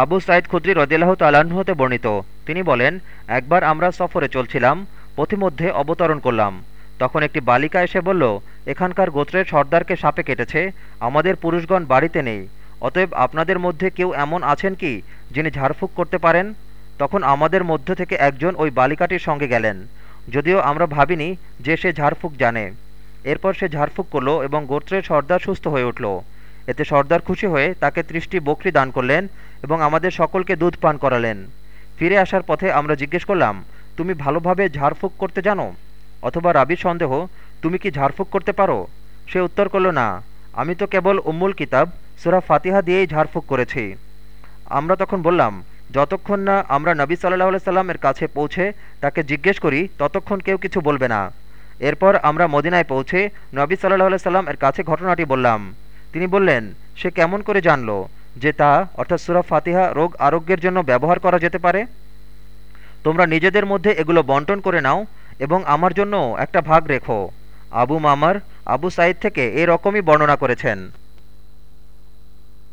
আবু সাইদ খুদ্রি রদিল্লাহ হতে বর্ণিত। তিনি বলেন, একবার আমরা সফরে চলছিলাম, পথিমধ্যে অবতরণ করলাম। তখন একটি বালিকা এসে বলল, এখানকার গোত্রের সর্দারকে সাপে কেটেছে, আমাদের পুরুষগণ বাড়িতে নেই, অতএব আপনাদের মধ্যে কেউ এমন আছেন কি, যিনি ঝাড়ফুঁক করতে পারেন তখন আমাদের মধ্য থেকে একজন ওই বালিকাটির সঙ্গে গেলেন। যদিও আমরা ভাবিনি যে সে ঝাড়ফুঁক জানে। এরপর সে ঝাড়ফুঁক করল এবং গোত্রের সর্দার সুস্থ হয়ে উঠল। এতে সর্দার খুশি হয়ে তাকে ত্রিশটি বকরি দান করলেন এবং আমাদের সকলকে দুধ পান করালেন। ফিরে আসার পথে আমরা জিজ্ঞেস করলাম, তুমি ভালোভাবে ঝাড়ফুঁক করতে জানো? অথবা রাবির সন্দেহ, তুমি কি ঝাড়ফুঁক করতে পারো? সে উত্তর করল, না, আমি তো কেবল উম্মুল কিতাব, সুরা ফাতিহা দিয়েই ঝাড়ফুঁক করেছি। আমরা তখন বললাম, যতক্ষণ না আমরা নবী সাল্লাহ সাল্লামের কাছে পৌঁছে তাকে জিজ্ঞেস করি, ততক্ষণ কেউ কিছু বলবে না। এরপর আমরা মদিনায় পৌঁছে নবী সাল্লাহ সাল্লাম এর কাছে ঘটনাটি বললাম। তিনি বললেন, সে কেমন করে জানল যে তা, অর্থাৎ সুরা ফাতিহা, রোগ আরোগ্যের জন্য ব্যবহার করা যেতে পারে? তোমরা নিজেদের মধ্যে এগুলো বন্টন করে নাও এবং আমার জন্য একটা ভাগ রেখো। আবু মামার আবু সাইদ থেকে এরকমই বর্ণনা করেছেন।